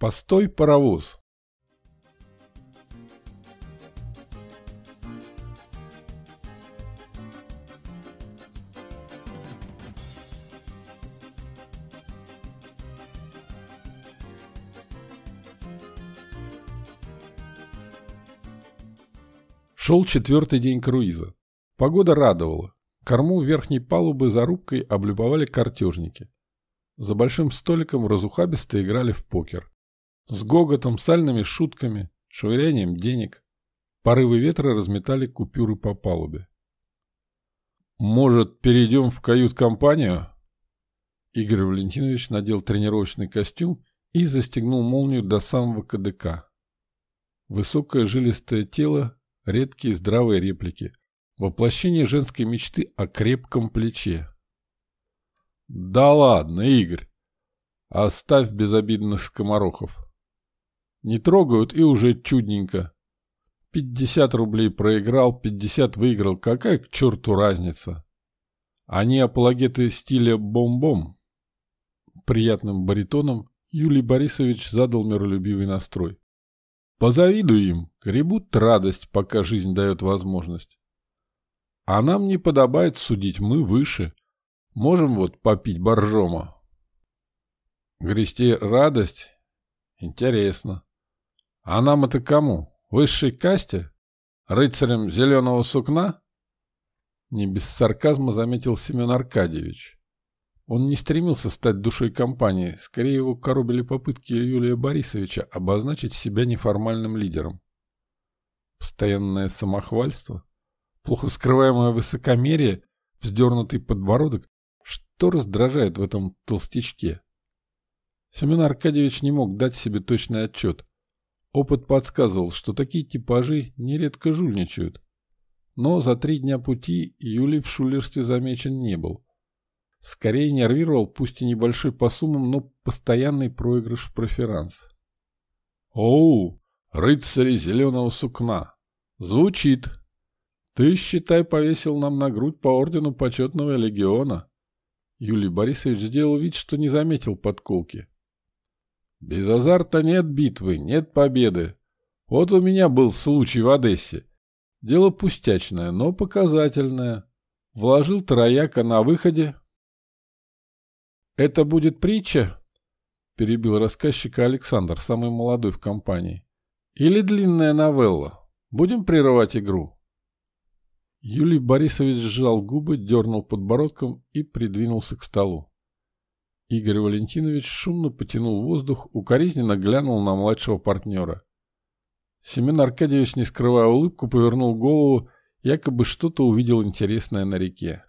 Постой, паровоз. Шел четвертый день круиза. Погода радовала. Корму верхней палубы за рубкой облюбовали картежники. За большим столиком разухабисто играли в покер. С гоготом, сальными шутками, швырянием денег. Порывы ветра разметали купюры по палубе. «Может, перейдем в кают-компанию?» Игорь Валентинович надел тренировочный костюм и застегнул молнию до самого КДК. Высокое жилистое тело редкие здравые реплики. Воплощение женской мечты о крепком плече. Да ладно, Игорь. Оставь безобидных скоморохов. Не трогают и уже чудненько. Пятьдесят рублей проиграл, пятьдесят выиграл. Какая к черту разница? Они апологеты стиля бом-бом. Приятным баритоном Юлий Борисович задал миролюбивый настрой. Позавидуй им, гребут радость, пока жизнь дает возможность. А нам не подобает судить, мы выше. Можем вот попить боржома. Грести радость? Интересно. А нам это кому? Высшей касте? Рыцарям зеленого сукна? Не без сарказма заметил Семен Аркадьевич. Он не стремился стать душой компании, скорее его коробили попытки Юлия Борисовича обозначить себя неформальным лидером. Постоянное самохвальство, плохо скрываемое высокомерие, вздернутый подбородок, что раздражает в этом толстячке? Семен Аркадьевич не мог дать себе точный отчет. Опыт подсказывал, что такие типажи нередко жульничают. Но за три дня пути Юлий в шулерстве замечен не был. Скорее нервировал, пусть и небольшой по суммам, но постоянный проигрыш в проферанс. «Оу, рыцари зеленого сукна! Звучит! Ты, считай, повесил нам на грудь по ордену почетного легиона!» Юлий Борисович сделал вид, что не заметил подколки. «Без азарта нет битвы, нет победы. Вот у меня был случай в Одессе. Дело пустячное, но показательное. Вложил трояка на выходе, «Это будет притча?» – перебил рассказчика Александр, самый молодой в компании. «Или длинная новелла? Будем прерывать игру?» Юлий Борисович сжал губы, дернул подбородком и придвинулся к столу. Игорь Валентинович шумно потянул воздух, укоризненно глянул на младшего партнера. Семен Аркадьевич, не скрывая улыбку, повернул голову, якобы что-то увидел интересное на реке.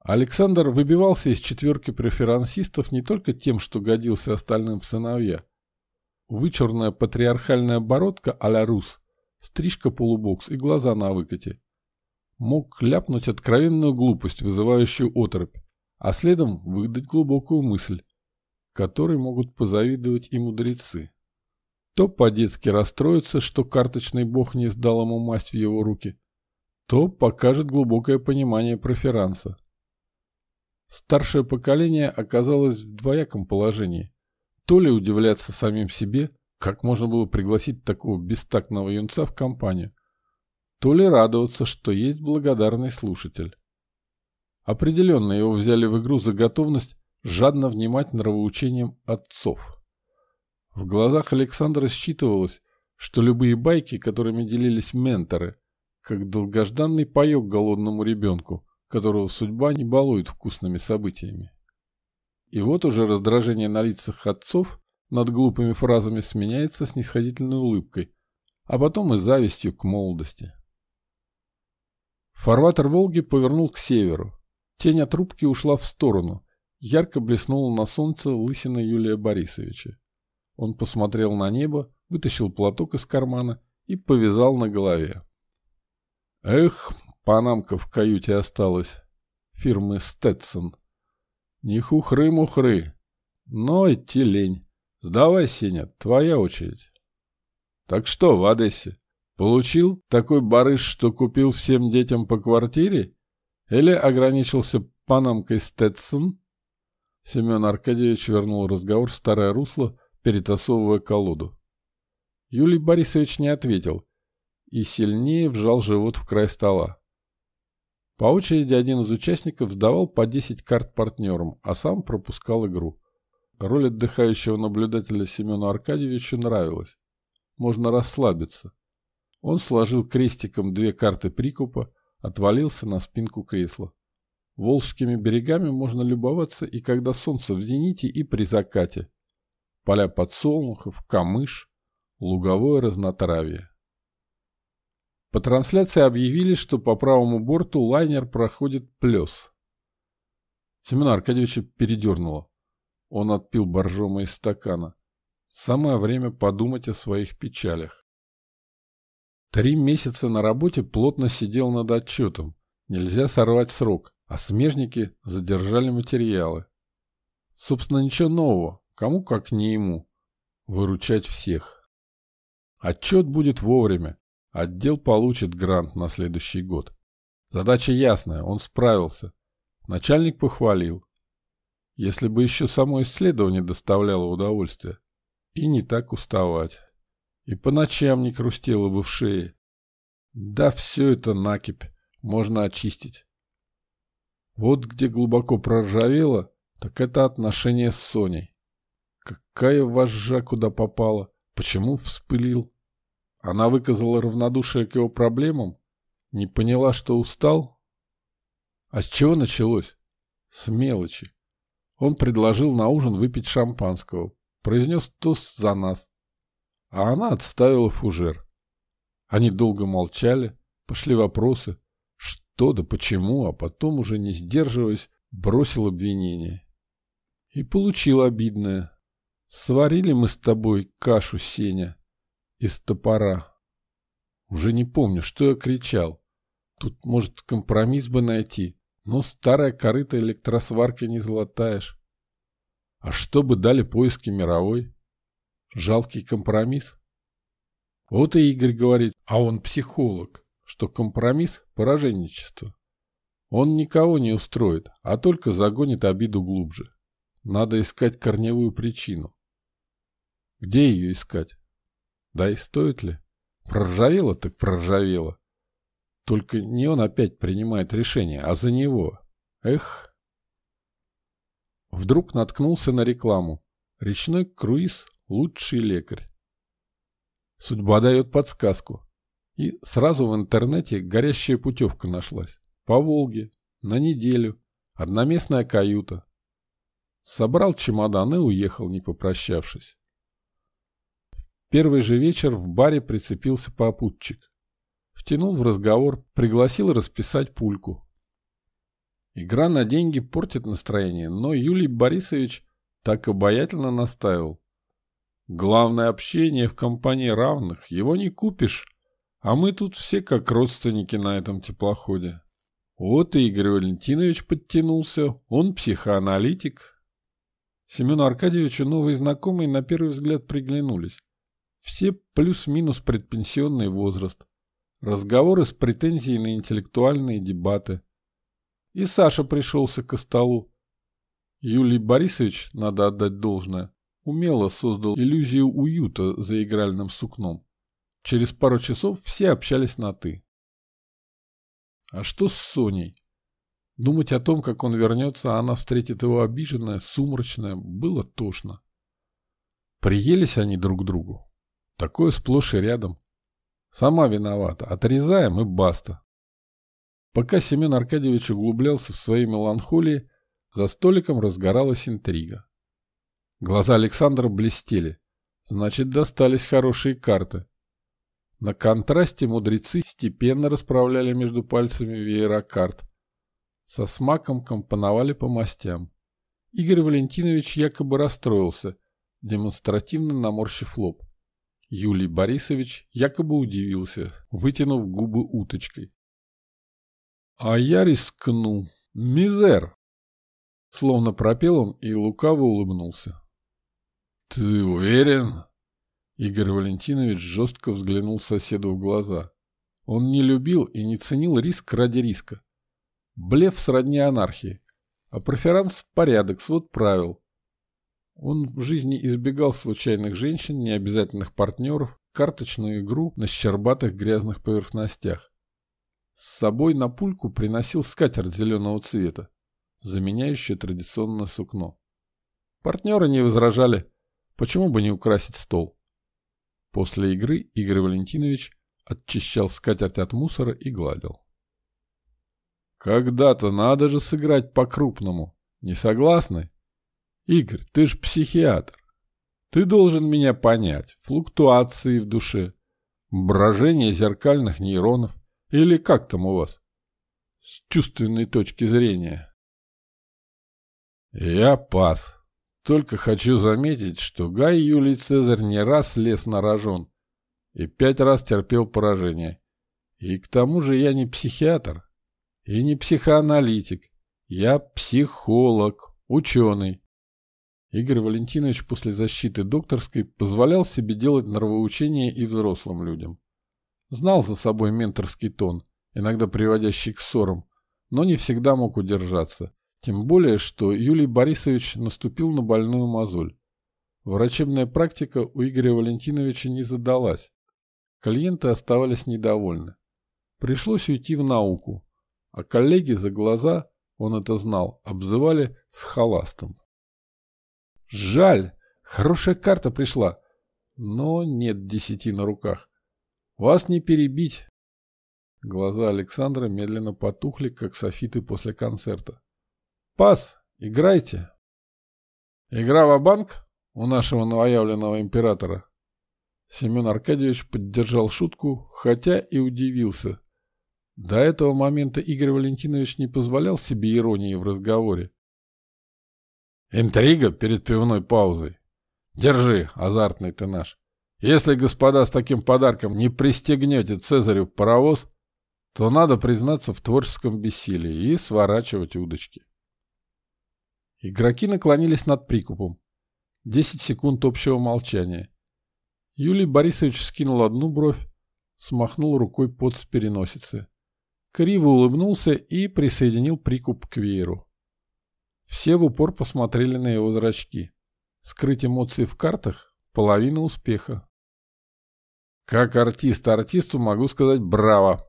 Александр выбивался из четверки преферансистов не только тем, что годился остальным в сыновья. Вычурная патриархальная бородка а-ля рус, стрижка полубокс и глаза на выкате. Мог ляпнуть откровенную глупость, вызывающую оторопь, а следом выдать глубокую мысль, которой могут позавидовать и мудрецы. То по-детски расстроится, что карточный бог не сдал ему масть в его руки, то покажет глубокое понимание проферанса. Старшее поколение оказалось в двояком положении. То ли удивляться самим себе, как можно было пригласить такого бестактного юнца в компанию, то ли радоваться, что есть благодарный слушатель. Определенно его взяли в игру за готовность жадно внимать нравоучениям отцов. В глазах Александра считывалось, что любые байки, которыми делились менторы, как долгожданный паек голодному ребенку, которого судьба не балует вкусными событиями. И вот уже раздражение на лицах отцов над глупыми фразами сменяется снисходительной улыбкой, а потом и завистью к молодости. Фарватер Волги повернул к северу. Тень от рубки ушла в сторону. Ярко блеснула на солнце лысина Юлия Борисовича. Он посмотрел на небо, вытащил платок из кармана и повязал на голове. «Эх, Панамка в каюте осталась. Фирмы Стэтсон. Не хухры-мухры. Но идти лень. Сдавай, Сеня, твоя очередь. Так что в Одессе? Получил такой барыш, что купил всем детям по квартире? Или ограничился панамкой Стэтсон? Семен Аркадьевич вернул разговор в старое русло, перетасовывая колоду. Юлий Борисович не ответил и сильнее вжал живот в край стола. По очереди один из участников сдавал по 10 карт партнерам, а сам пропускал игру. Роль отдыхающего наблюдателя Семену Аркадьевичу нравилась. Можно расслабиться. Он сложил крестиком две карты прикупа, отвалился на спинку кресла. Волжскими берегами можно любоваться и когда солнце в зените, и при закате. Поля подсолнухов, камыш, луговое разнотравье. По трансляции объявили, что по правому борту лайнер проходит плес. Семена Аркадьевича передернуло. Он отпил боржома из стакана. Самое время подумать о своих печалях. Три месяца на работе плотно сидел над отчетом. Нельзя сорвать срок, а смежники задержали материалы. Собственно, ничего нового. Кому, как не ему. Выручать всех. Отчет будет вовремя. Отдел получит грант на следующий год. Задача ясная, он справился. Начальник похвалил. Если бы еще само исследование доставляло удовольствие. И не так уставать. И по ночам не хрустело бы в шее. Да все это накипь, можно очистить. Вот где глубоко проржавело, так это отношение с Соней. Какая вожжа куда попала, почему вспылил? Она выказала равнодушие к его проблемам? Не поняла, что устал? А с чего началось? С мелочи. Он предложил на ужин выпить шампанского, произнес тост за нас. А она отставила фужер. Они долго молчали, пошли вопросы, что да почему, а потом, уже не сдерживаясь, бросил обвинение. И получил обидное. Сварили мы с тобой кашу, Сеня из топора. Уже не помню, что я кричал. Тут, может, компромисс бы найти, но старая корыта электросварки не золотаешь. А что бы дали поиски мировой? Жалкий компромисс? Вот и Игорь говорит, а он психолог, что компромисс – пораженничество. Он никого не устроит, а только загонит обиду глубже. Надо искать корневую причину. Где ее искать? Да и стоит ли? Проржавело так проржавело. Только не он опять принимает решение, а за него. Эх. Вдруг наткнулся на рекламу. Речной круиз – лучший лекарь. Судьба дает подсказку. И сразу в интернете горящая путевка нашлась. По Волге, на неделю, одноместная каюта. Собрал чемодан и уехал, не попрощавшись первый же вечер в баре прицепился попутчик. Втянул в разговор, пригласил расписать пульку. Игра на деньги портит настроение, но Юлий Борисович так обаятельно настаивал. Главное общение в компании равных, его не купишь, а мы тут все как родственники на этом теплоходе. Вот и Игорь Валентинович подтянулся, он психоаналитик. Семену Аркадьевичу новые знакомые на первый взгляд приглянулись. Все плюс-минус предпенсионный возраст. Разговоры с претензией на интеллектуальные дебаты. И Саша пришелся к столу. Юлий Борисович, надо отдать должное, умело создал иллюзию уюта за игральным сукном. Через пару часов все общались на «ты». А что с Соней? Думать о том, как он вернется, а она встретит его обиженная, сумрачная, было тошно. Приелись они друг другу. Такое сплошь и рядом. Сама виновата. Отрезаем и баста. Пока Семен Аркадьевич углублялся в свои меланхолии, за столиком разгоралась интрига. Глаза Александра блестели. Значит, достались хорошие карты. На контрасте мудрецы степенно расправляли между пальцами веера карт. Со смаком компоновали по мастям. Игорь Валентинович якобы расстроился, демонстративно наморщив лоб. Юлий Борисович якобы удивился, вытянув губы уточкой. «А я рискну. Мизер!» Словно пропел он и лукаво улыбнулся. «Ты уверен?» Игорь Валентинович жестко взглянул соседу в глаза. Он не любил и не ценил риск ради риска. Блеф сродни анархии, а преферанс – порядок, свод правил. Он в жизни избегал случайных женщин, необязательных партнеров, карточную игру на щербатых грязных поверхностях. С собой на пульку приносил скатерть зеленого цвета, заменяющую традиционное сукно. Партнеры не возражали, почему бы не украсить стол. После игры Игорь Валентинович очищал скатерть от мусора и гладил. «Когда-то надо же сыграть по-крупному. Не согласны?» «Игорь, ты ж психиатр. Ты должен меня понять. Флуктуации в душе, брожение зеркальных нейронов. Или как там у вас? С чувственной точки зрения». «Я пас. Только хочу заметить, что Гай Юлий Цезарь не раз лез на рожон и пять раз терпел поражение. И к тому же я не психиатр и не психоаналитик. Я психолог, ученый. Игорь Валентинович после защиты докторской позволял себе делать нравоучения и взрослым людям. Знал за собой менторский тон, иногда приводящий к ссорам, но не всегда мог удержаться. Тем более, что Юлий Борисович наступил на больную мозоль. Врачебная практика у Игоря Валентиновича не задалась. Клиенты оставались недовольны. Пришлось уйти в науку, а коллеги за глаза, он это знал, обзывали с халастом. Жаль, хорошая карта пришла, но нет десяти на руках. Вас не перебить. Глаза Александра медленно потухли, как софиты после концерта. Пас, играйте. Игра в банк у нашего новоявленного императора. Семен Аркадьевич поддержал шутку, хотя и удивился. До этого момента Игорь Валентинович не позволял себе иронии в разговоре. Интрига перед пивной паузой. Держи, азартный ты наш. Если, господа, с таким подарком не пристегнете Цезарю паровоз, то надо признаться в творческом бессилии и сворачивать удочки. Игроки наклонились над прикупом. Десять секунд общего молчания. Юлий Борисович скинул одну бровь, смахнул рукой под с переносицы. Криво улыбнулся и присоединил прикуп к вееру. Все в упор посмотрели на его зрачки. Скрыть эмоции в картах – половина успеха. Как артист артисту могу сказать браво.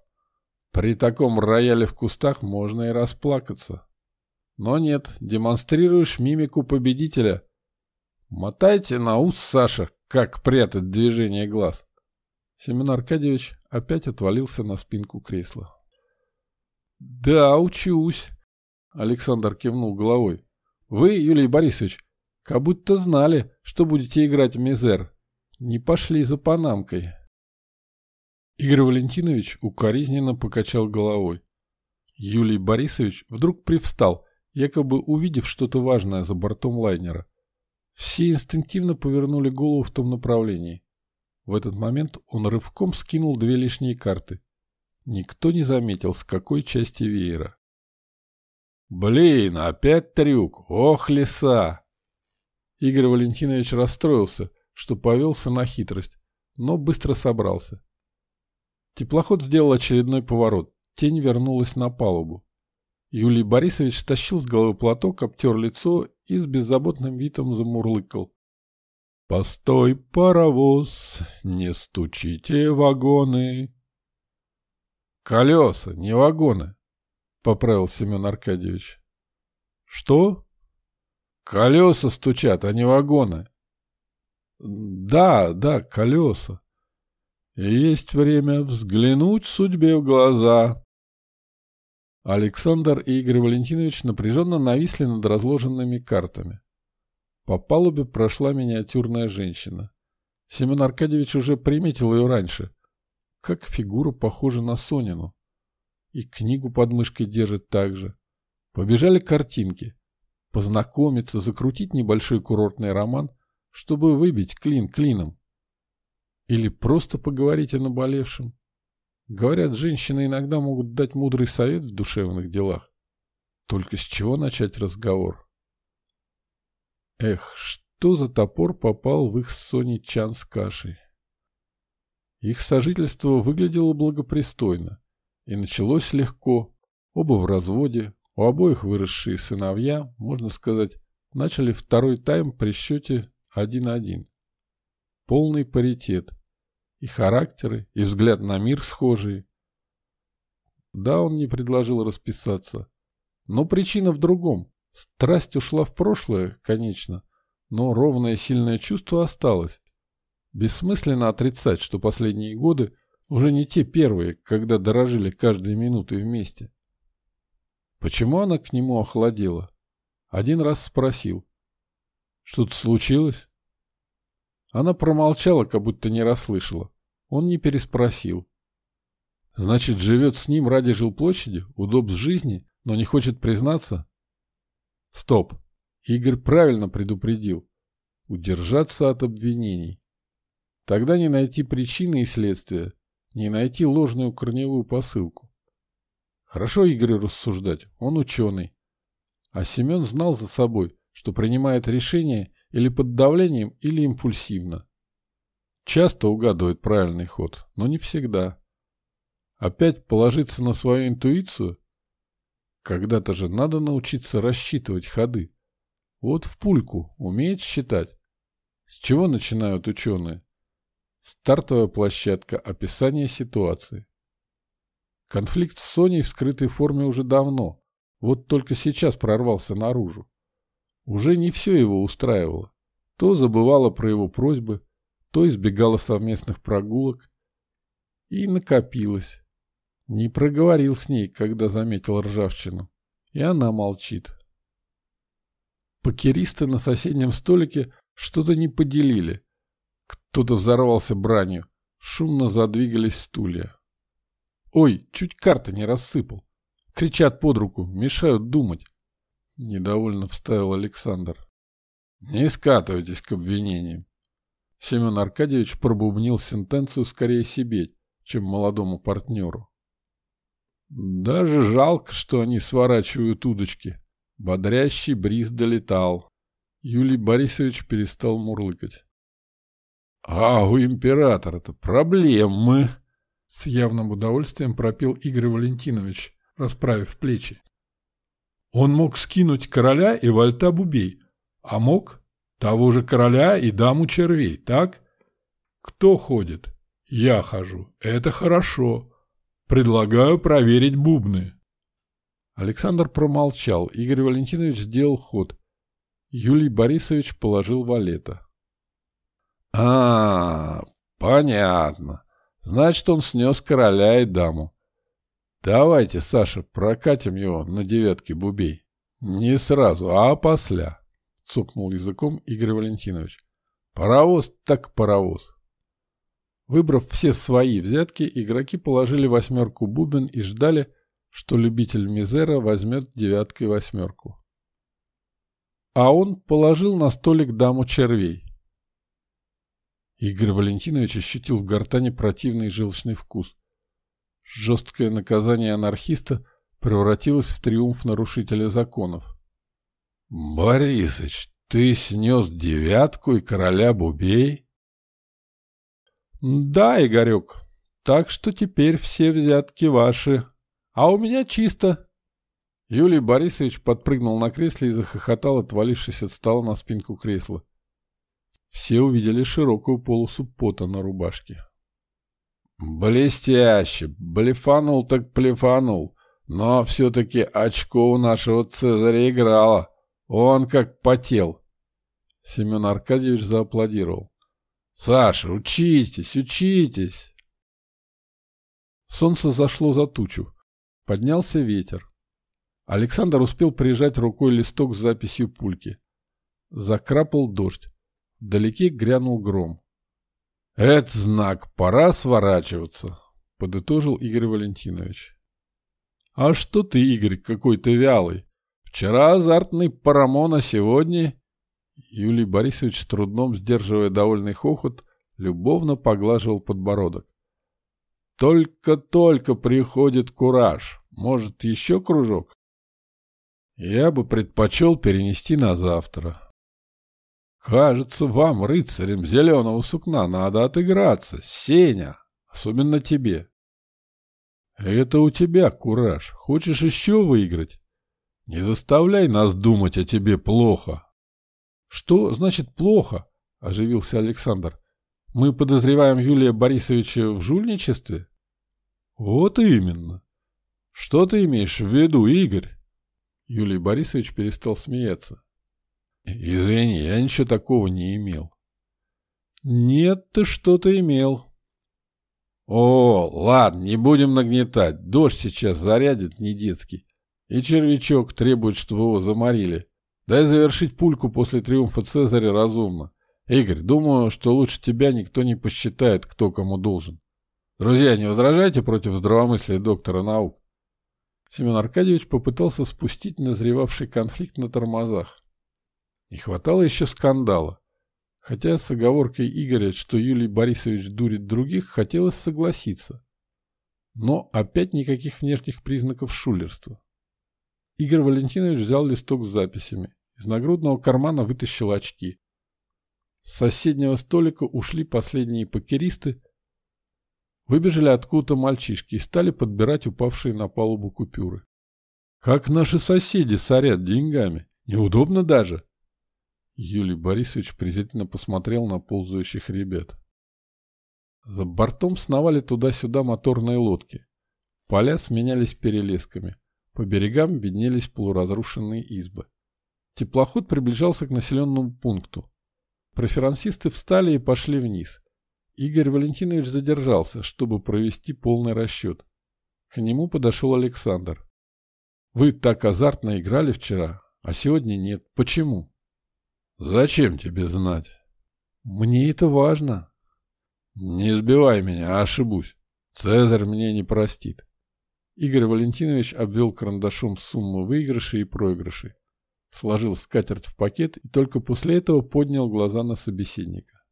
При таком рояле в кустах можно и расплакаться. Но нет, демонстрируешь мимику победителя. Мотайте на ус, Саша, как прятать движение глаз. Семен Аркадьевич опять отвалился на спинку кресла. «Да, учусь», Александр кивнул головой. Вы, Юлий Борисович, как будто знали, что будете играть в мизер. Не пошли за панамкой. Игорь Валентинович укоризненно покачал головой. Юлий Борисович вдруг привстал, якобы увидев что-то важное за бортом лайнера. Все инстинктивно повернули голову в том направлении. В этот момент он рывком скинул две лишние карты. Никто не заметил, с какой части веера. Блин, опять трюк. Ох, лиса. Игорь Валентинович расстроился, что повелся на хитрость, но быстро собрался. Теплоход сделал очередной поворот. Тень вернулась на палубу. Юлий Борисович стащил с головы платок, обтер лицо и с беззаботным видом замурлыкал. «Постой, паровоз, не стучите вагоны!» «Колеса, не вагоны!» поправил Семен Аркадьевич. Что? Колеса стучат, а не вагоны. Да, да, колеса. Есть время взглянуть судьбе в глаза. Александр и Игорь Валентинович напряженно нависли над разложенными картами. По палубе прошла миниатюрная женщина. Семен Аркадьевич уже приметил ее раньше. Как фигура похожа на Сонину и книгу под мышкой держит так же. Побежали картинки. Познакомиться, закрутить небольшой курортный роман, чтобы выбить клин клином. Или просто поговорить о наболевшем. Говорят, женщины иногда могут дать мудрый совет в душевных делах. Только с чего начать разговор? Эх, что за топор попал в их с Соней чан с кашей? Их сожительство выглядело благопристойно. И началось легко. Оба в разводе, у обоих выросшие сыновья, можно сказать, начали второй тайм при счете 1-1. Полный паритет. И характеры, и взгляд на мир схожие. Да, он не предложил расписаться. Но причина в другом. Страсть ушла в прошлое, конечно, но ровное сильное чувство осталось. Бессмысленно отрицать, что последние годы уже не те первые, когда дорожили каждой минутой вместе. Почему она к нему охладела? Один раз спросил. Что-то случилось? Она промолчала, как будто не расслышала. Он не переспросил. Значит, живет с ним ради жилплощади, удобств жизни, но не хочет признаться? Стоп. Игорь правильно предупредил. Удержаться от обвинений. Тогда не найти причины и следствия, не найти ложную корневую посылку. Хорошо Игорю рассуждать, он ученый. А Семен знал за собой, что принимает решение или под давлением, или импульсивно. Часто угадывает правильный ход, но не всегда. Опять положиться на свою интуицию? Когда-то же надо научиться рассчитывать ходы. Вот в пульку умеет считать. С чего начинают ученые? Стартовая площадка описания ситуации. Конфликт с Соней в скрытой форме уже давно, вот только сейчас прорвался наружу. Уже не все его устраивало. То забывала про его просьбы, то избегала совместных прогулок. И накопилось. Не проговорил с ней, когда заметил ржавчину. И она молчит. Покеристы на соседнем столике что-то не поделили. Кто-то взорвался бранью. Шумно задвигались стулья. Ой, чуть карты не рассыпал. Кричат под руку, мешают думать. Недовольно вставил Александр. Не скатывайтесь к обвинениям. Семен Аркадьевич пробубнил сентенцию скорее себе, чем молодому партнеру. Даже жалко, что они сворачивают удочки. Бодрящий бриз долетал. Юлий Борисович перестал мурлыкать. «А у императора-то проблемы!» С явным удовольствием пропил Игорь Валентинович, расправив плечи. Он мог скинуть короля и вальта бубей, а мог того же короля и даму червей, так? Кто ходит? Я хожу. Это хорошо. Предлагаю проверить бубны. Александр промолчал. Игорь Валентинович сделал ход. Юлий Борисович положил валета. А, понятно. Значит, он снес короля и даму. Давайте, Саша, прокатим его на девятке бубей. Не сразу, а после. Цукнул языком Игорь Валентинович. Паровоз так паровоз. Выбрав все свои взятки, игроки положили восьмерку бубен и ждали, что любитель мизера возьмет девяткой восьмерку. А он положил на столик даму червей. Игорь Валентинович ощутил в гортане противный желчный вкус. Жесткое наказание анархиста превратилось в триумф нарушителя законов. — Борисыч, ты снес девятку и короля Бубей? — Да, Игорек, так что теперь все взятки ваши, а у меня чисто. Юлий Борисович подпрыгнул на кресле и захохотал, отвалившись от стола на спинку кресла. Все увидели широкую полосу пота на рубашке. «Блестяще! Блефанул так блефанул. Но все-таки очко у нашего Цезаря играло. Он как потел». Семен Аркадьевич зааплодировал. «Саша, учитесь, учитесь!» Солнце зашло за тучу. Поднялся ветер. Александр успел прижать рукой листок с записью пульки. Закрапал дождь. Вдалеке грянул гром. «Это знак, пора сворачиваться», — подытожил Игорь Валентинович. «А что ты, Игорь, какой-то вялый? Вчера азартный парамон, а сегодня...» Юлий Борисович, с трудом сдерживая довольный хохот, любовно поглаживал подбородок. «Только-только приходит кураж. Может, еще кружок?» «Я бы предпочел перенести на завтра», Кажется, вам, рыцарям зеленого сукна, надо отыграться, Сеня, особенно тебе. Это у тебя кураж. Хочешь еще выиграть? Не заставляй нас думать о тебе плохо. Что значит плохо? Оживился Александр. Мы подозреваем Юлия Борисовича в жульничестве? Вот именно. Что ты имеешь в виду, Игорь? Юлий Борисович перестал смеяться. Извини, я ничего такого не имел. Нет, ты что-то имел. О, ладно, не будем нагнетать. Дождь сейчас зарядит не детский. И червячок требует, чтобы его заморили. Дай завершить пульку после триумфа Цезаря разумно. Игорь, думаю, что лучше тебя никто не посчитает, кто кому должен. Друзья, не возражайте против здравомыслия доктора наук. Семен Аркадьевич попытался спустить назревавший конфликт на тормозах. Не хватало еще скандала. Хотя с оговоркой Игоря, что Юлий Борисович дурит других, хотелось согласиться. Но опять никаких внешних признаков шулерства. Игорь Валентинович взял листок с записями. Из нагрудного кармана вытащил очки. С соседнего столика ушли последние покеристы, выбежали откуда-то мальчишки и стали подбирать упавшие на палубу купюры. «Как наши соседи сорят деньгами! Неудобно даже!» Юлий Борисович презрительно посмотрел на ползающих ребят. За бортом сновали туда-сюда моторные лодки. Поля сменялись перелесками. По берегам виднелись полуразрушенные избы. Теплоход приближался к населенному пункту. Проферансисты встали и пошли вниз. Игорь Валентинович задержался, чтобы провести полный расчет. К нему подошел Александр. «Вы так азартно играли вчера, а сегодня нет. Почему?» Зачем тебе знать? Мне это важно. Не сбивай меня, ошибусь. Цезарь мне не простит. Игорь Валентинович обвел карандашом сумму выигрышей и проигрышей. Сложил скатерть в пакет и только после этого поднял глаза на собеседника.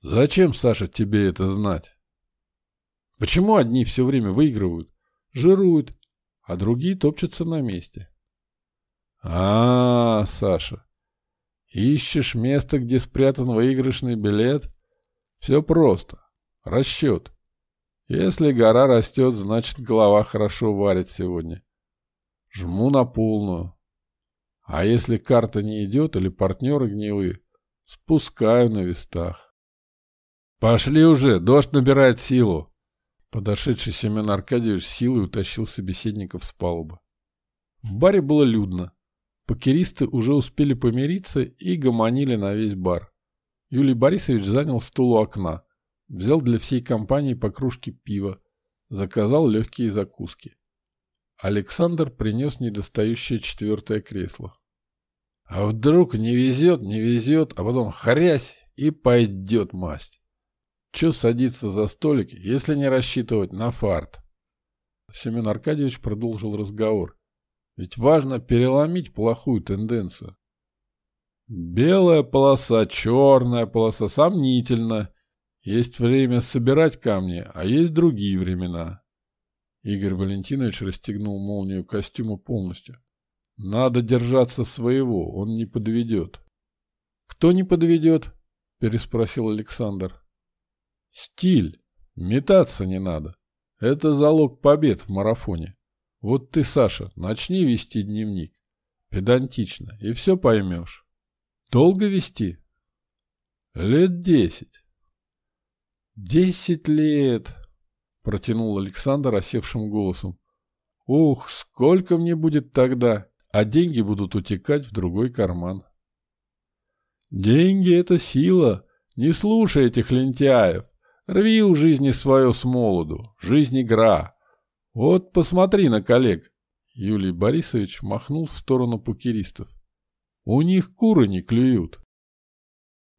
«Зачем, Саша, тебе это знать? Почему одни все время выигрывают, жируют, а другие топчутся на месте?» «А, -а, -а Саша, Ищешь место, где спрятан выигрышный билет? Все просто. Расчет. Если гора растет, значит голова хорошо варит сегодня. Жму на полную. А если карта не идет или партнеры гнилые, спускаю на вестах. «Пошли уже, дождь набирает силу!» Подошедший Семен Аркадьевич силой утащил собеседников с палубы. В баре было людно. Покеристы уже успели помириться и гомонили на весь бар. Юлий Борисович занял стул у окна, взял для всей компании по кружке пива, заказал легкие закуски. Александр принес недостающее четвертое кресло. А вдруг не везет, не везет, а потом хрясь и пойдет масть. Че садиться за столик, если не рассчитывать на фарт? Семен Аркадьевич продолжил разговор. Ведь важно переломить плохую тенденцию. Белая полоса, черная полоса, сомнительно. Есть время собирать камни, а есть другие времена. Игорь Валентинович расстегнул молнию костюма полностью. Надо держаться своего, он не подведет. Кто не подведет? Переспросил Александр. Стиль. Метаться не надо. Это залог побед в марафоне. Вот ты, Саша, начни вести дневник. Педантично, и все поймешь. Долго вести? Лет десять. Десять лет, протянул Александр осевшим голосом. Ух, сколько мне будет тогда, а деньги будут утекать в другой карман. Деньги — это сила. Не слушай этих лентяев. Рви у жизни свое с молоду. Жизнь игра. «Вот посмотри на коллег!» Юлий Борисович махнул в сторону покеристов. «У них куры не клюют».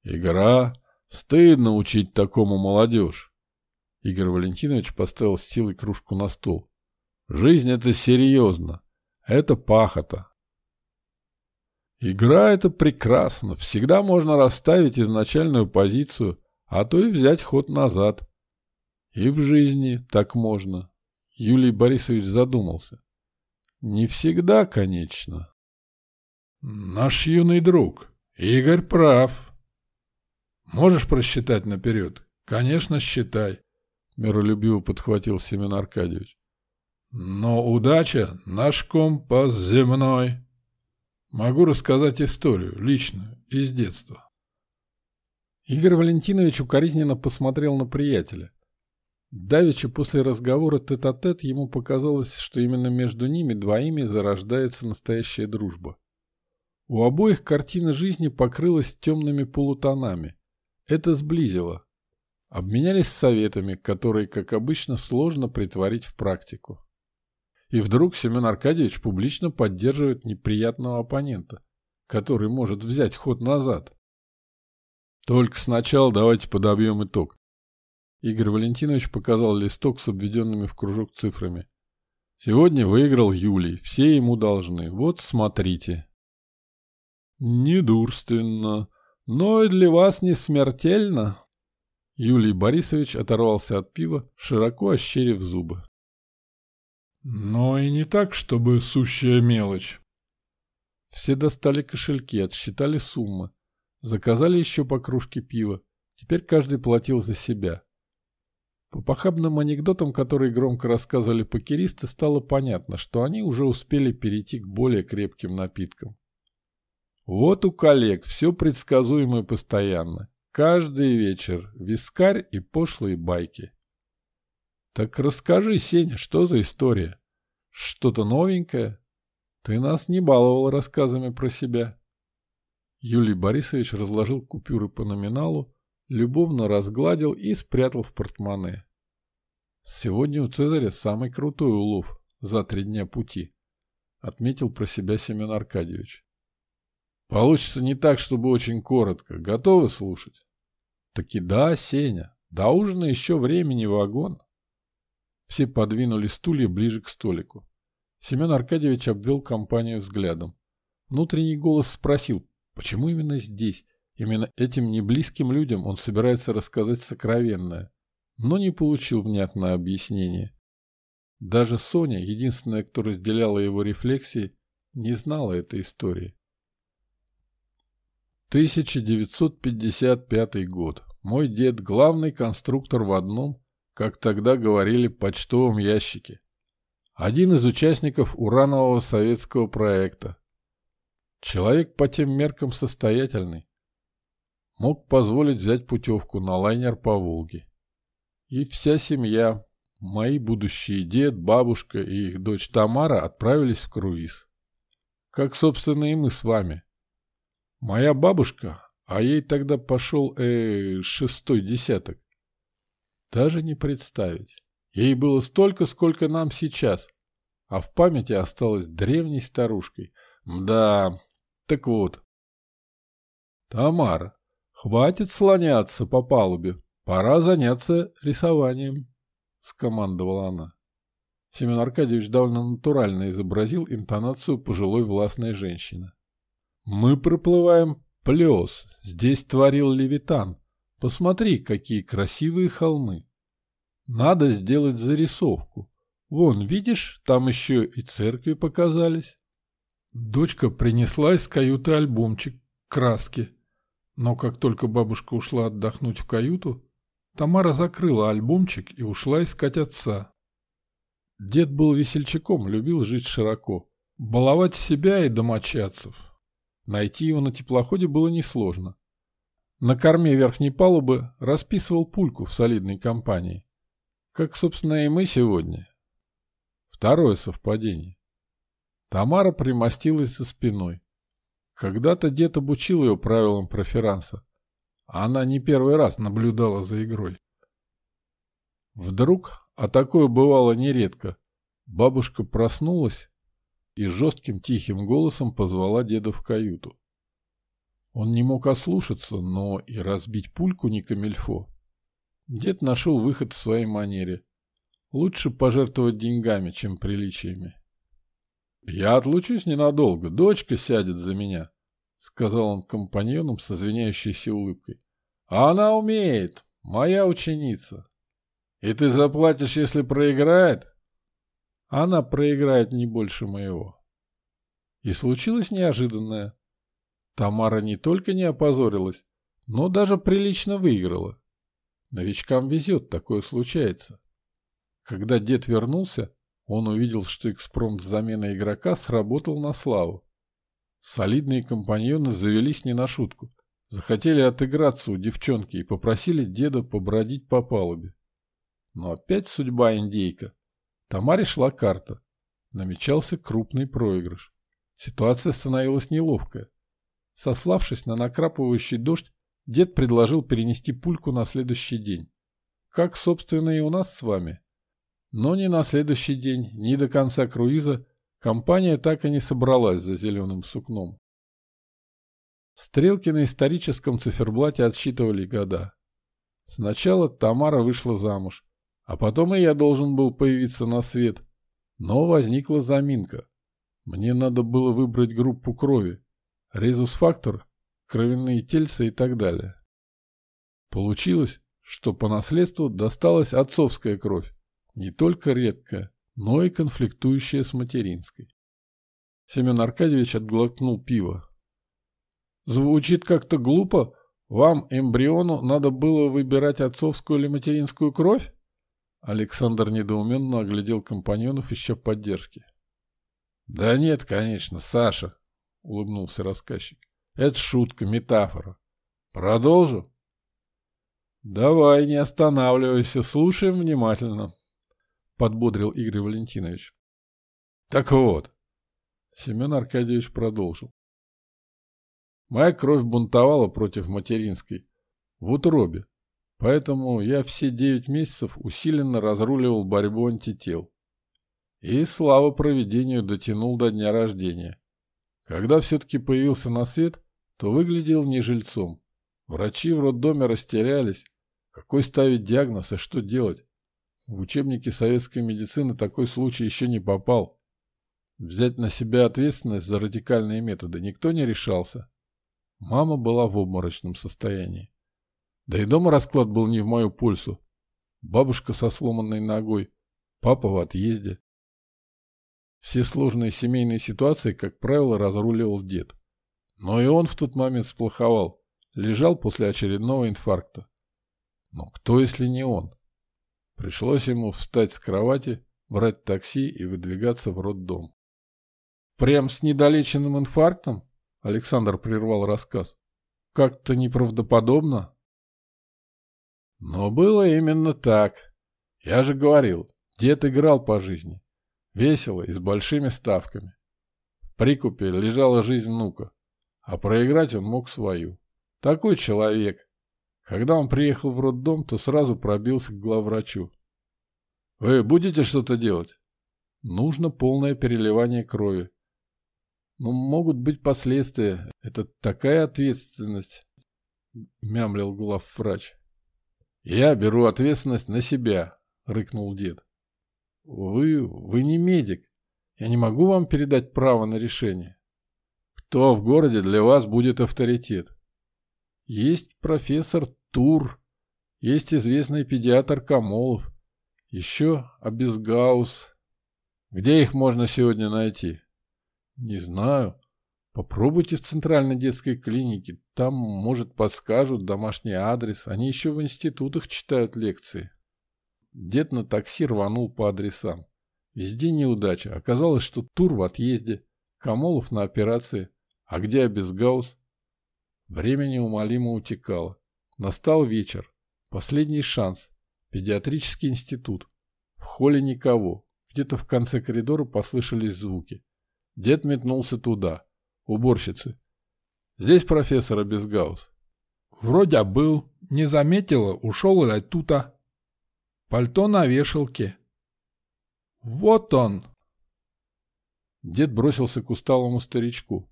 «Игра! Стыдно учить такому молодежь!» Игорь Валентинович поставил с силой кружку на стол. «Жизнь — это серьезно. Это пахота. Игра — это прекрасно. Всегда можно расставить изначальную позицию, а то и взять ход назад. И в жизни так можно. Юлий Борисович задумался. Не всегда, конечно. Наш юный друг, Игорь прав. Можешь просчитать наперед? Конечно, считай, миролюбиво подхватил Семен Аркадьевич. Но удача — наш компас земной. Могу рассказать историю, личную, из детства. Игорь Валентинович укоризненно посмотрел на приятеля. Давеча после разговора тет-а-тет -тет ему показалось, что именно между ними двоими зарождается настоящая дружба. У обоих картина жизни покрылась темными полутонами. Это сблизило. Обменялись советами, которые, как обычно, сложно притворить в практику. И вдруг Семен Аркадьевич публично поддерживает неприятного оппонента, который может взять ход назад. Только сначала давайте подобьем итог. Игорь Валентинович показал листок с обведенными в кружок цифрами. Сегодня выиграл Юлий, все ему должны. Вот смотрите. Недурственно, но и для вас не смертельно. Юлий Борисович оторвался от пива, широко ощерив зубы. Но и не так, чтобы сущая мелочь. Все достали кошельки, отсчитали суммы. Заказали еще по кружке пива. Теперь каждый платил за себя. По похабным анекдотам, которые громко рассказывали покеристы, стало понятно, что они уже успели перейти к более крепким напиткам. Вот у коллег все предсказуемо и постоянно. Каждый вечер вискарь и пошлые байки. Так расскажи, Сеня, что за история? Что-то новенькое? Ты нас не баловал рассказами про себя. Юлий Борисович разложил купюры по номиналу, любовно разгладил и спрятал в портмоне. Сегодня у Цезаря самый крутой улов за три дня пути, отметил про себя Семен Аркадьевич. Получится не так, чтобы очень коротко. Готовы слушать? Таки да, Сеня. До ужина еще времени вагон. Все подвинули стулья ближе к столику. Семен Аркадьевич обвел компанию взглядом. Внутренний голос спросил, почему именно здесь, именно этим неблизким людям он собирается рассказать сокровенное, но не получил внятное объяснение. Даже Соня, единственная, кто разделяла его рефлексии, не знала этой истории. 1955 год. Мой дед – главный конструктор в одном, как тогда говорили, почтовом ящике. Один из участников уранового советского проекта. Человек по тем меркам состоятельный. Мог позволить взять путевку на лайнер по Волге. И вся семья, мои будущие дед, бабушка и их дочь Тамара отправились в круиз. Как, собственно, и мы с вами – Моя бабушка, а ей тогда пошел э, шестой десяток. Даже не представить. Ей было столько, сколько нам сейчас, а в памяти осталась древней старушкой. Да, так вот. Тамара, хватит слоняться по палубе, пора заняться рисованием, скомандовала она. Семен Аркадьевич довольно натурально изобразил интонацию пожилой властной женщины. Мы проплываем плес. Здесь творил Левитан. Посмотри, какие красивые холмы. Надо сделать зарисовку. Вон, видишь, там еще и церкви показались. Дочка принесла из каюты альбомчик, краски. Но как только бабушка ушла отдохнуть в каюту, Тамара закрыла альбомчик и ушла искать отца. Дед был весельчаком, любил жить широко, баловать себя и домочадцев. Найти его на теплоходе было несложно. На корме верхней палубы расписывал пульку в солидной компании. Как, собственно, и мы сегодня. Второе совпадение. Тамара примостилась за спиной. Когда-то дед обучил ее правилам проферанса. А она не первый раз наблюдала за игрой. Вдруг, а такое бывало нередко, бабушка проснулась и жестким тихим голосом позвала деда в каюту. Он не мог ослушаться, но и разбить пульку не камельфо. Дед нашел выход в своей манере. Лучше пожертвовать деньгами, чем приличиями. «Я отлучусь ненадолго, дочка сядет за меня», — сказал он компаньонам с извиняющейся улыбкой. «А она умеет, моя ученица. И ты заплатишь, если проиграет?» Она проиграет не больше моего. И случилось неожиданное. Тамара не только не опозорилась, но даже прилично выиграла. Новичкам везет, такое случается. Когда дед вернулся, он увидел, что экспромт замена игрока сработал на славу. Солидные компаньоны завелись не на шутку. Захотели отыграться у девчонки и попросили деда побродить по палубе. Но опять судьба индейка. Тамаре шла карта. Намечался крупный проигрыш. Ситуация становилась неловкая. Сославшись на накрапывающий дождь, дед предложил перенести пульку на следующий день. Как, собственно, и у нас с вами. Но ни на следующий день, ни до конца круиза компания так и не собралась за зеленым сукном. Стрелки на историческом циферблате отсчитывали года. Сначала Тамара вышла замуж, а потом и я должен был появиться на свет. Но возникла заминка. Мне надо было выбрать группу крови. Резус-фактор, кровяные тельца и так далее. Получилось, что по наследству досталась отцовская кровь, не только редкая, но и конфликтующая с материнской. Семен Аркадьевич отглотнул пиво. Звучит как-то глупо. Вам, эмбриону, надо было выбирать отцовскую или материнскую кровь? Александр недоуменно оглядел компаньонов, ища поддержки. «Да нет, конечно, Саша», — улыбнулся рассказчик. «Это шутка, метафора. Продолжу?» «Давай, не останавливайся, слушаем внимательно», — подбодрил Игорь Валентинович. «Так вот», — Семен Аркадьевич продолжил. «Моя кровь бунтовала против материнской, в утробе, поэтому я все девять месяцев усиленно разруливал борьбу антител. И, слава проведению, дотянул до дня рождения. Когда все-таки появился на свет, то выглядел не жильцом, Врачи в роддоме растерялись. Какой ставить диагноз и что делать? В учебнике советской медицины такой случай еще не попал. Взять на себя ответственность за радикальные методы никто не решался. Мама была в обморочном состоянии. Да и дома расклад был не в мою пользу. Бабушка со сломанной ногой, папа в отъезде. Все сложные семейные ситуации, как правило, разруливал дед. Но и он в тот момент сплоховал. Лежал после очередного инфаркта. Но кто, если не он? Пришлось ему встать с кровати, брать такси и выдвигаться в роддом. «Прям с недолеченным инфарктом?» Александр прервал рассказ. «Как-то неправдоподобно». Но было именно так. Я же говорил, дед играл по жизни. Весело и с большими ставками. В прикупе лежала жизнь внука, а проиграть он мог свою. Такой человек. Когда он приехал в роддом, то сразу пробился к главврачу. «Вы будете что-то делать?» «Нужно полное переливание крови». «Но могут быть последствия. Это такая ответственность», — мямлил главврач. «Я беру ответственность на себя», — рыкнул дед. «Вы... вы не медик. Я не могу вам передать право на решение. Кто в городе для вас будет авторитет?» Есть профессор Тур, есть известный педиатр Камолов, еще Абисгаус. Где их можно сегодня найти? Не знаю. Попробуйте в центральной детской клинике. Там, может, подскажут домашний адрес. Они еще в институтах читают лекции. Дед на такси рванул по адресам. Везде неудача. Оказалось, что Тур в отъезде, Камолов на операции. А где Абисгаус? Время неумолимо утекало. Настал вечер. Последний шанс. Педиатрический институт. В холле никого. Где-то в конце коридора послышались звуки. Дед метнулся туда. Уборщицы. Здесь профессора Безгаус. Вроде был. Не заметила, ушел ли оттуда. Пальто на вешалке. Вот он. Дед бросился к усталому старичку.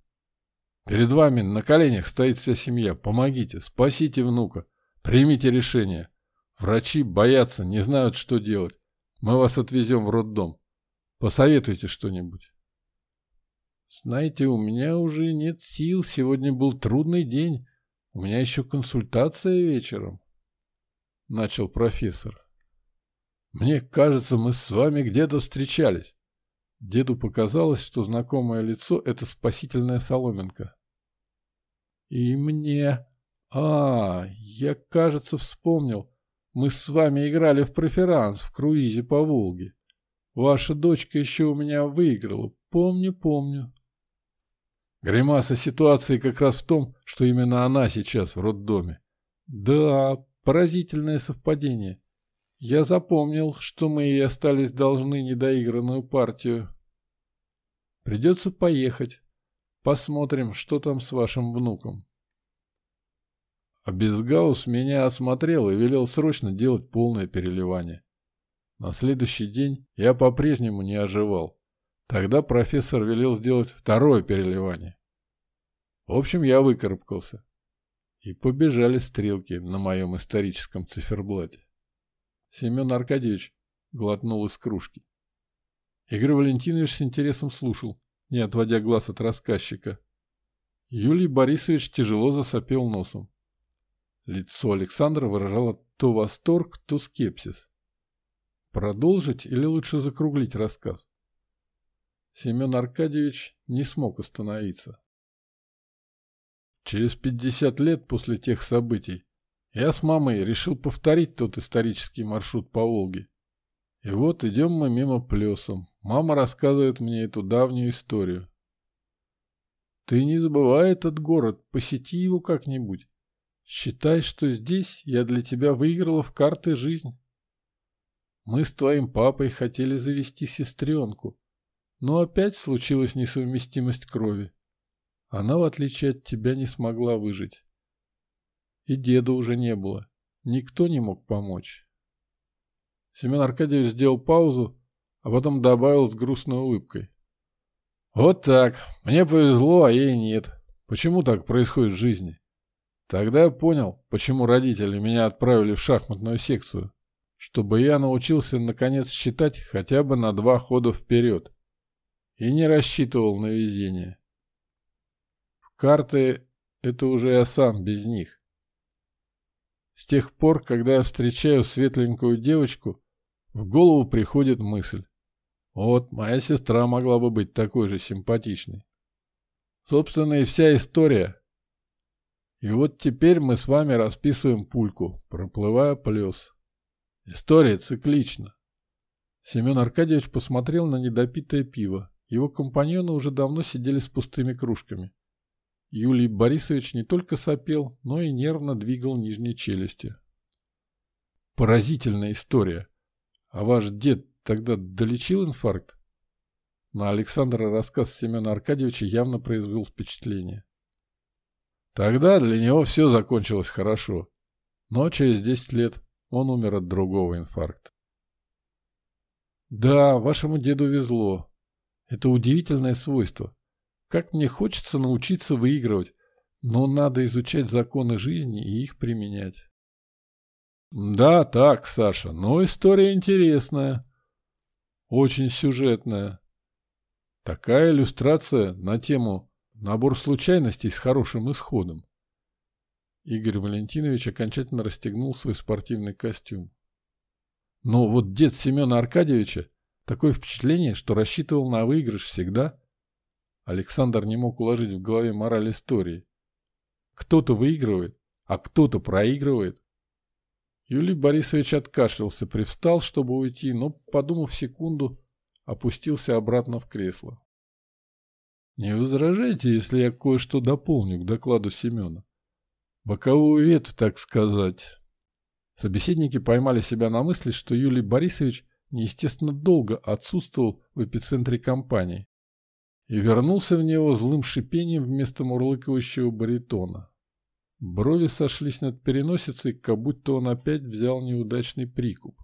Перед вами на коленях стоит вся семья. Помогите, спасите внука. Примите решение. Врачи боятся, не знают, что делать. Мы вас отвезем в роддом. Посоветуйте что-нибудь. Знаете, у меня уже нет сил. Сегодня был трудный день. У меня еще консультация вечером. Начал профессор. Мне кажется, мы с вами где-то встречались. Деду показалось, что знакомое лицо — это спасительная соломинка. И мне... А, я, кажется, вспомнил. Мы с вами играли в преферанс в круизе по Волге. Ваша дочка еще у меня выиграла. Помню, помню. Гримаса ситуации как раз в том, что именно она сейчас в роддоме. Да, поразительное совпадение. Я запомнил, что мы ей остались должны недоигранную партию. Придется поехать. Посмотрим, что там с вашим внуком. А Безгаус меня осмотрел и велел срочно делать полное переливание. На следующий день я по-прежнему не оживал. Тогда профессор велел сделать второе переливание. В общем, я выкарабкался. И побежали стрелки на моем историческом циферблате. Семен Аркадьевич глотнул из кружки. Игорь Валентинович с интересом слушал, не отводя глаз от рассказчика. Юлий Борисович тяжело засопел носом. Лицо Александра выражало то восторг, то скепсис. Продолжить или лучше закруглить рассказ? Семен Аркадьевич не смог остановиться. Через пятьдесят лет после тех событий я с мамой решил повторить тот исторический маршрут по Волге. И вот идем мы мимо плесом. Мама рассказывает мне эту давнюю историю. Ты не забывай этот город, посети его как-нибудь. Считай, что здесь я для тебя выиграла в карты жизнь. Мы с твоим папой хотели завести сестренку, но опять случилась несовместимость крови. Она, в отличие от тебя, не смогла выжить. И деда уже не было. Никто не мог помочь. Семен Аркадьевич сделал паузу, а потом добавил с грустной улыбкой. Вот так. Мне повезло, а ей нет. Почему так происходит в жизни? Тогда я понял, почему родители меня отправили в шахматную секцию. Чтобы я научился наконец считать хотя бы на два хода вперед. И не рассчитывал на везение. В карты это уже я сам без них. С тех пор, когда я встречаю светленькую девочку, в голову приходит мысль. Вот, моя сестра могла бы быть такой же симпатичной. Собственно, и вся история. И вот теперь мы с вами расписываем пульку, проплывая плес. История циклична. Семен Аркадьевич посмотрел на недопитое пиво. Его компаньоны уже давно сидели с пустыми кружками. Юлий Борисович не только сопел, но и нервно двигал нижней челюстью. Поразительная история. А ваш дед тогда долечил инфаркт? На Александра рассказ Семена Аркадьевича явно произвел впечатление. Тогда для него все закончилось хорошо. Но через 10 лет он умер от другого инфаркта. Да, вашему деду везло. Это удивительное свойство. Как мне хочется научиться выигрывать, но надо изучать законы жизни и их применять. Да, так, Саша, но история интересная. Очень сюжетная. Такая иллюстрация на тему «Набор случайностей с хорошим исходом». Игорь Валентинович окончательно расстегнул свой спортивный костюм. Но вот дед Семена Аркадьевича такое впечатление, что рассчитывал на выигрыш всегда – Александр не мог уложить в голове мораль истории. Кто-то выигрывает, а кто-то проигрывает. Юлий Борисович откашлялся, привстал, чтобы уйти, но, подумав секунду, опустился обратно в кресло. «Не возражайте, если я кое-что дополню к докладу Семена. Боковую ветвь, так сказать». Собеседники поймали себя на мысли, что Юлий Борисович неестественно долго отсутствовал в эпицентре кампании и вернулся в него злым шипением вместо мурлыкающего баритона. Брови сошлись над переносицей, как будто он опять взял неудачный прикуп.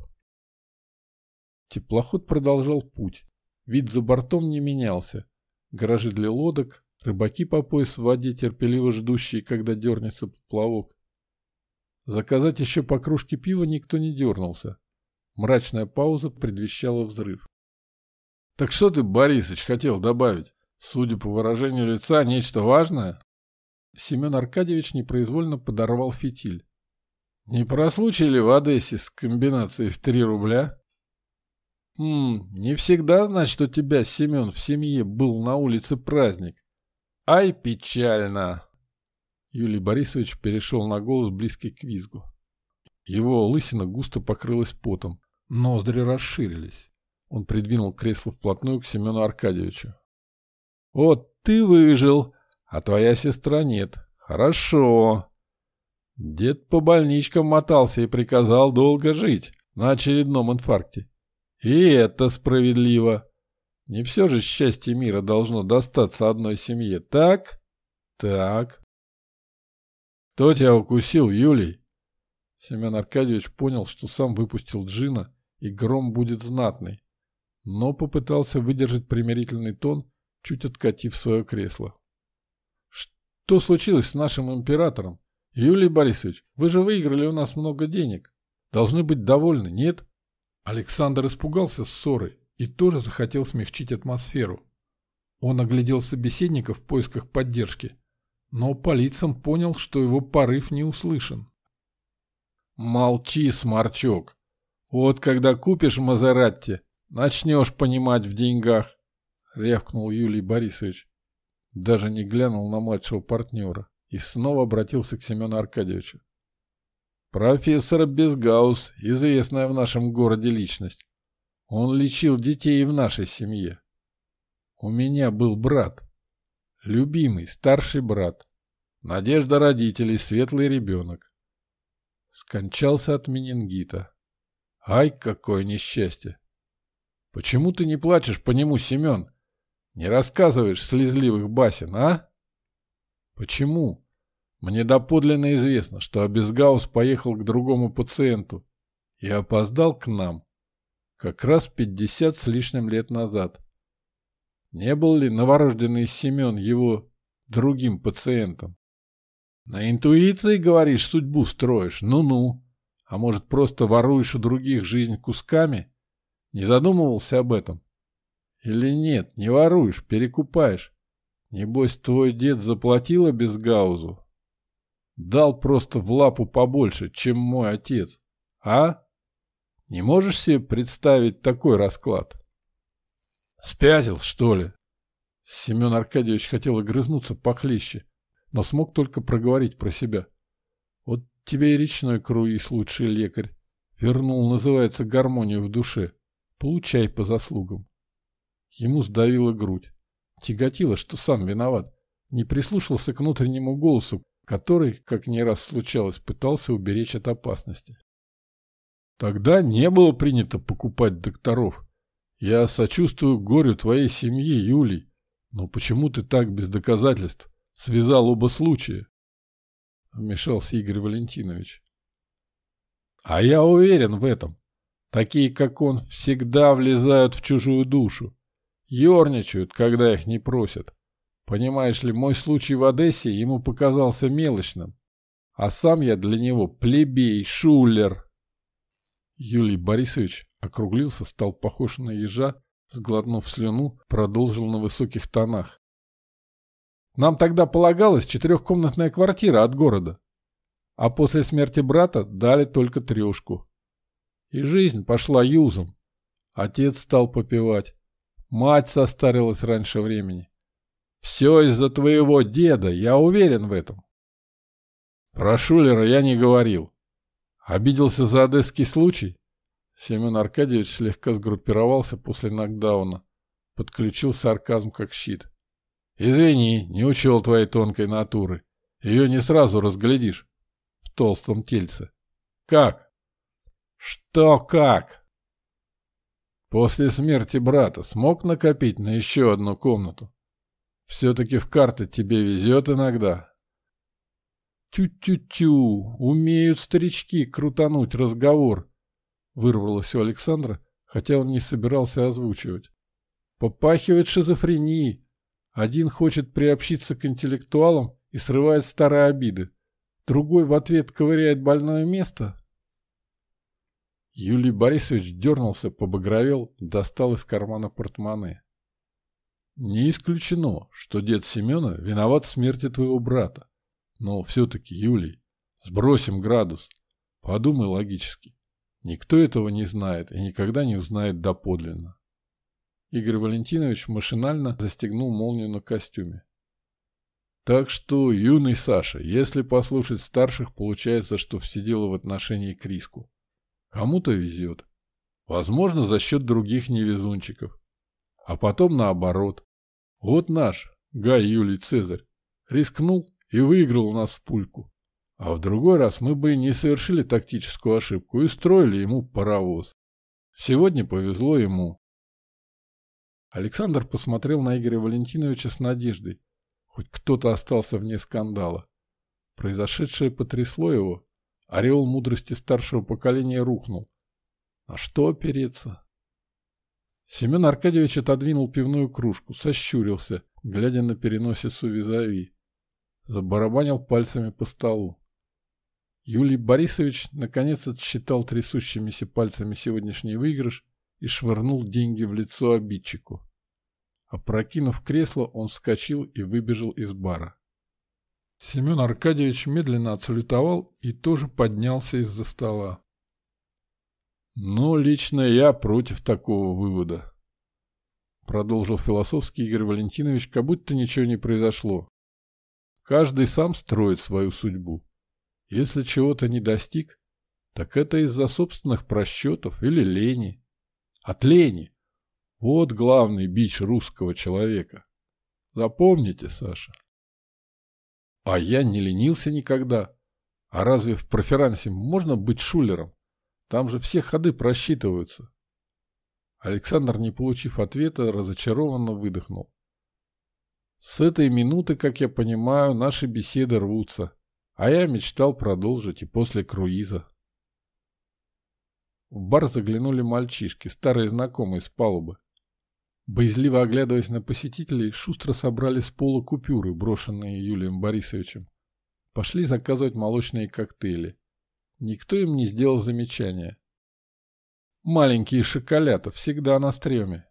Теплоход продолжал путь. Вид за бортом не менялся. Гаражи для лодок, рыбаки по пояс в воде, терпеливо ждущие, когда дернется поплавок. Заказать еще по кружке пива никто не дернулся. Мрачная пауза предвещала взрыв. Так что ты, Борисыч, хотел добавить? Судя по выражению лица, нечто важное? Семен Аркадьевич непроизвольно подорвал фитиль. Не про случай ли в Одессе с комбинацией в три рубля? Хм, не всегда, значит, у тебя, Семен, в семье был на улице праздник. Ай, печально! Юлий Борисович перешел на голос, близкий к визгу. Его лысина густо покрылась потом, ноздри расширились. Он придвинул кресло вплотную к Семену Аркадьевичу. «Вот ты выжил, А твоя сестра нет. Хорошо. Дед по больничкам мотался и приказал долго жить на очередном инфаркте. И это справедливо. Не все же счастье мира должно достаться одной семье, так? Так. Кто тебя укусил, Юлий? Семен Аркадьевич понял, что сам выпустил джина, и гром будет знатный, но попытался выдержать примирительный тон, чуть откатив свое кресло. Что случилось с нашим императором? Юлий Борисович, вы же выиграли у нас много денег. Должны быть довольны, нет? Александр испугался ссоры и тоже захотел смягчить атмосферу. Он оглядел собеседника в поисках поддержки, но по лицам понял, что его порыв не услышан. «Молчи, сморчок. Вот когда купишь Мазератти, начнешь понимать в деньгах», — рявкнул Юлий Борисович. Даже не глянул на младшего партнера и снова обратился к Семену Аркадьевичу. «Профессор Безгаус, известная в нашем городе личность. Он лечил детей и в нашей семье. У меня был брат. Любимый, старший брат. Надежда родителей, светлый ребенок. Скончался от менингита. Ай, какое несчастье! Почему ты не плачешь по нему, Семен? Не рассказываешь слезливых басен, а? Почему? Мне доподлинно известно, что Абисгаус поехал к другому пациенту и опоздал к нам как раз пятьдесят с лишним лет назад. Не был ли новорожденный Семен его другим пациентом? На интуиции, говоришь, судьбу строишь? Ну-ну. А может, просто воруешь у других жизнь кусками? Не задумывался об этом? Или нет, не воруешь, перекупаешь? Небось, твой дед заплатил без гаузу? Дал просто в лапу побольше, чем мой отец. А? Не можешь себе представить такой расклад? Спятил, что ли? Семен Аркадьевич хотел огрызнуться похлеще, но смог только проговорить про себя. Вот тебе и речной круиз, лучший лекарь. Вернул, называется, гармонию в душе. Получай по заслугам. Ему сдавила грудь. Тяготило, что сам виноват. Не прислушался к внутреннему голосу, который, как не раз случалось, пытался уберечь от опасности. Тогда не было принято покупать докторов. Я сочувствую горю твоей семьи, Юлий, но почему ты так без доказательств связал оба случая? Вмешался Игорь Валентинович. А я уверен в этом. Такие, как он, всегда влезают в чужую душу. Ёрничают, когда их не просят. Понимаешь ли, мой случай в Одессе ему показался мелочным. А сам я для него плебей, шулер. Юлий Борисович округлился, стал похож на ежа, сглотнув слюну, продолжил на высоких тонах. Нам тогда полагалась четырехкомнатная квартира от города, а после смерти брата дали только трешку. И жизнь пошла юзом. Отец стал попивать. Мать состарилась раньше времени. Все из-за твоего деда, я уверен в этом. Про Шулера я не говорил. Обиделся за одесский случай? Семен Аркадьевич слегка сгруппировался после нокдауна. Подключил сарказм как щит. Извини, не учел твоей тонкой натуры. Ее не сразу разглядишь. В толстом тельце. Как? Что как? После смерти брата смог накопить на еще одну комнату? Все-таки в карты тебе везет иногда. Тю-тю-тю, умеют старички крутануть разговор, вырвалось у Александра, хотя он не собирался озвучивать. Попахивает шизофренией. Один хочет приобщиться к интеллектуалам и срывает старые обиды. Другой в ответ ковыряет больное место. Юлий Борисович дернулся, побагровел, достал из кармана портмоне. Не исключено, что дед Семена виноват в смерти твоего брата. Но все-таки, Юлий, сбросим градус. Подумай логически. Никто этого не знает и никогда не узнает доподлинно. Игорь Валентинович машинально застегнул молнию на костюме. Так что, юный Саша, если послушать старших, получается, что все дело в отношении к риску. Кому-то везет. Возможно, за счет других невезунчиков. А потом наоборот. Вот наш, Гай Юлий Цезарь, рискнул и выиграл у нас в пульку. А в другой раз мы бы не совершили тактическую ошибку и строили ему паровоз. Сегодня повезло ему. Александр посмотрел на Игоря Валентиновича с надеждой. Хоть кто-то остался вне скандала. Произошедшее потрясло его. Ореол мудрости старшего поколения рухнул. На что опереться? Семен Аркадьевич отодвинул пивную кружку, сощурился, глядя на переносицу визави. Забарабанил пальцами по столу. Юлий Борисович наконец отсчитал трясущимися пальцами сегодняшний выигрыш и швырнул деньги в лицо обидчику. Опрокинув кресло, он вскочил и выбежал из бара. Семен Аркадьевич медленно отсалютовал и тоже поднялся из-за стола. «Но лично я против такого вывода», — продолжил философский Игорь Валентинович, как будто ничего не произошло. «Каждый сам строит свою судьбу. Если чего-то не достиг, так это из-за собственных просчетов или лени. От лени. Вот главный бич русского человека. Запомните, Саша. А я не ленился никогда. А разве в проферансе можно быть шулером? Там же все ходы просчитываются. Александр, не получив ответа, разочарованно выдохнул. С этой минуты, как я понимаю, наши беседы рвутся. А я мечтал продолжить и после круиза. В бар заглянули мальчишки, старые знакомые с палубы. Боязливо оглядываясь на посетителей, шустро собрали с пола купюры, брошенные Юлием Борисовичем. Пошли заказывать молочные коктейли. Никто им не сделал замечания. Маленькие шоколята всегда на стреме.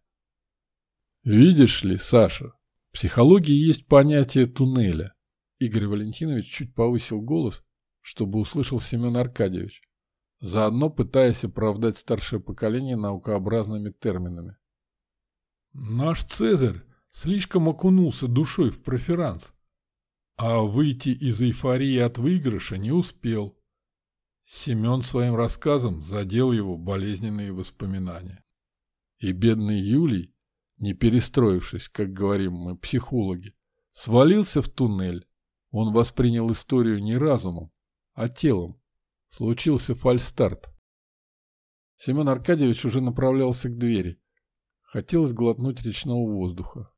Видишь ли, Саша, в психологии есть понятие туннеля. Игорь Валентинович чуть повысил голос, чтобы услышал Семен Аркадьевич, заодно пытаясь оправдать старшее поколение наукообразными терминами. Наш Цезарь слишком окунулся душой в проферанс, а выйти из эйфории от выигрыша не успел. Семен своим рассказом задел его болезненные воспоминания. И бедный Юлий, не перестроившись, как говорим мы, психологи, свалился в туннель, он воспринял историю не разумом, а телом. Случился фальстарт. Семен Аркадьевич уже направлялся к двери. Хотелось глотнуть речного воздуха.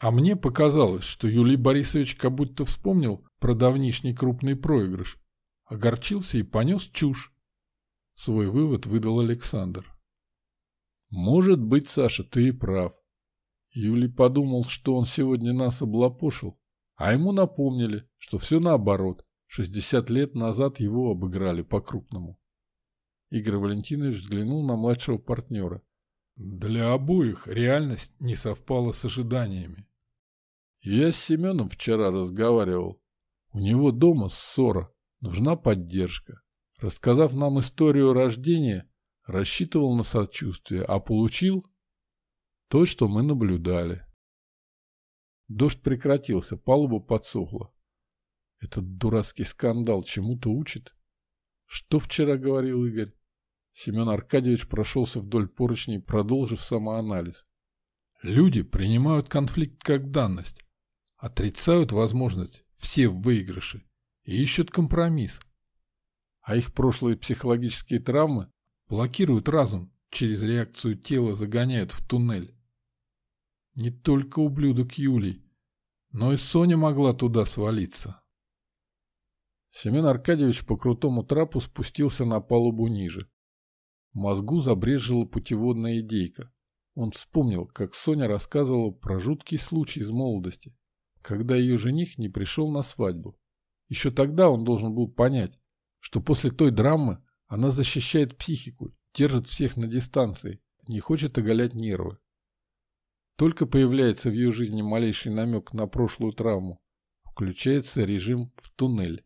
А мне показалось, что Юлий Борисович как будто вспомнил про давнишний крупный проигрыш, огорчился и понес чушь. Свой вывод выдал Александр. Может быть, Саша, ты и прав. Юлий подумал, что он сегодня нас облапошил, а ему напомнили, что все наоборот. 60 лет назад его обыграли по-крупному. Игорь Валентинович взглянул на младшего партнера. Для обоих реальность не совпала с ожиданиями. Я с Семеном вчера разговаривал. У него дома ссора, нужна поддержка. Рассказав нам историю рождения, рассчитывал на сочувствие, а получил то, что мы наблюдали. Дождь прекратился, палуба подсохла. Этот дурацкий скандал чему-то учит? Что вчера говорил Игорь? Семен Аркадьевич прошелся вдоль поручней, продолжив самоанализ. Люди принимают конфликт как данность, отрицают возможность все в выигрыше и ищут компромисс. А их прошлые психологические травмы блокируют разум, через реакцию тела загоняют в туннель. Не только ублюдок Юлий, но и Соня могла туда свалиться. Семен Аркадьевич по крутому трапу спустился на палубу ниже. Мозгу забрежила путеводная идейка. Он вспомнил, как Соня рассказывала про жуткий случай из молодости, когда ее жених не пришел на свадьбу. Еще тогда он должен был понять, что после той драмы она защищает психику, держит всех на дистанции, не хочет оголять нервы. Только появляется в ее жизни малейший намек на прошлую травму, включается режим в туннель.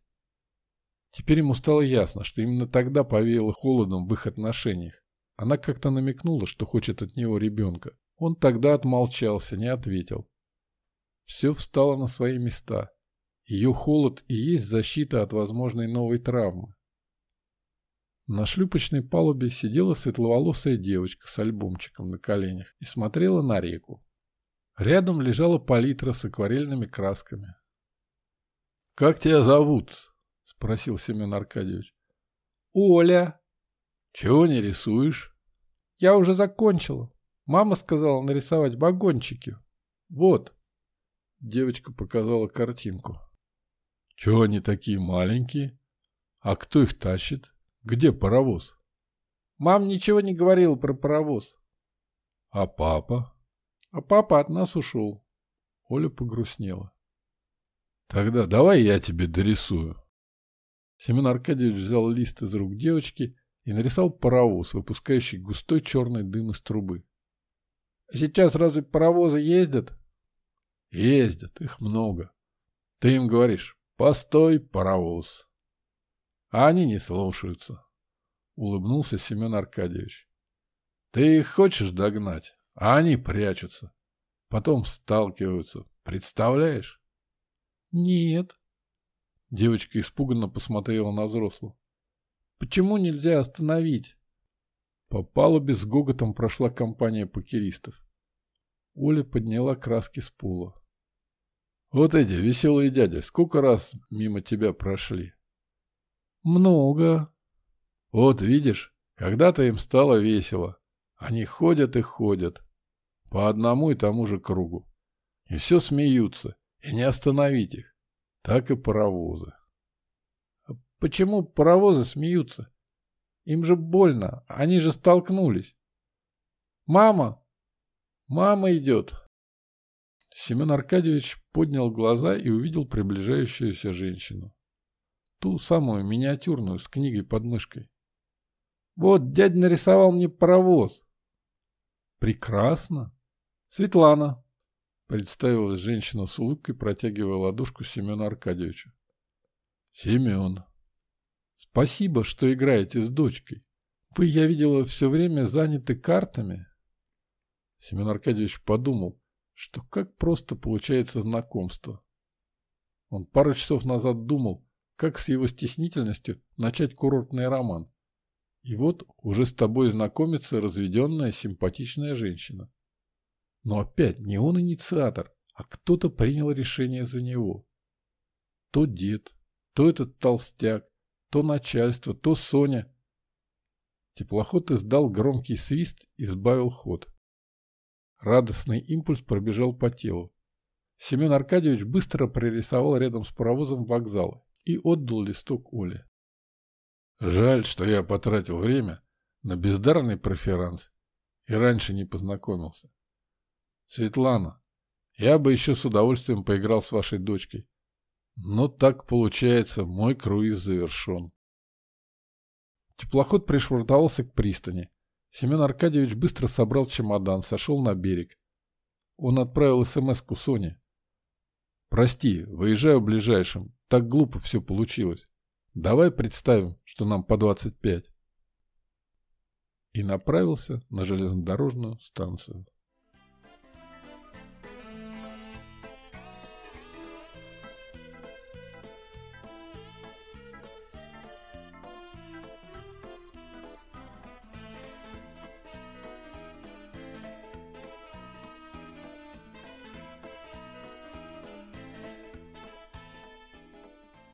Теперь ему стало ясно, что именно тогда повеяло холодом в их отношениях. Она как-то намекнула, что хочет от него ребенка. Он тогда отмолчался, не ответил. Все встало на свои места. Ее холод и есть защита от возможной новой травмы. На шлюпочной палубе сидела светловолосая девочка с альбомчиком на коленях и смотрела на реку. Рядом лежала палитра с акварельными красками. Как тебя зовут? Спросил Семен Аркадьевич. Оля. Чего не рисуешь? Я уже закончила. Мама сказала нарисовать вагончики. Вот. Девочка показала картинку. Чего они такие маленькие? А кто их тащит? Где паровоз? Мам ничего не говорила про паровоз. А папа? А папа от нас ушел. Оля погрустнела. Тогда давай я тебе дорисую. Семен Аркадьевич взял лист из рук девочки и нарисовал паровоз, выпускающий густой черный дым из трубы. Сейчас разве паровозы ездят? Ездят, их много. Ты им говоришь, постой, паровоз. А они не слушаются. Улыбнулся Семен Аркадьевич. Ты их хочешь догнать, а они прячутся. Потом сталкиваются. Представляешь? Нет. Девочка испуганно посмотрела на взрослого. Почему нельзя остановить? По палубе с гоготом прошла компания покеристов. Оля подняла краски с пола. Вот эти веселые дяди, сколько раз мимо тебя прошли? Много. Вот видишь, когда-то им стало весело. Они ходят и ходят. По одному и тому же кругу. И все смеются. И не остановить их. Так и паровозы. А почему паровозы смеются? Им же больно, они же столкнулись. Мама! Мама идет! Семен Аркадьевич поднял глаза и увидел приближающуюся женщину. Ту самую миниатюрную с книгой под мышкой. Вот дядя нарисовал мне паровоз. Прекрасно. Светлана. Представилась женщина с улыбкой, протягивая ладошку Семену Аркадьевичу. Семен. Спасибо, что играете с дочкой. Вы, я видела, все время заняты картами. Семен Аркадьевич подумал, что как просто получается знакомство. Он пару часов назад думал, как с его стеснительностью начать курортный роман. И вот уже с тобой знакомится разведенная симпатичная женщина. Но опять не он инициатор, а кто-то принял решение за него. То дед, то этот толстяк, то начальство, то Соня. Теплоход издал громкий свист и сбавил ход. Радостный импульс пробежал по телу. Семен Аркадьевич быстро прорисовал рядом с паровозом вокзал и отдал листок Оле. Жаль, что я потратил время на бездарный проферанс и раньше не познакомился. Светлана, я бы еще с удовольствием поиграл с вашей дочкой. Но так получается, мой круиз завершен. Теплоход пришвартовался к пристани. Семен Аркадьевич быстро собрал чемодан, сошел на берег. Он отправил СМС-ку Соне. «Прости, выезжаю ближайшим. Так глупо все получилось. Давай представим, что нам по 25». И направился на железнодорожную станцию.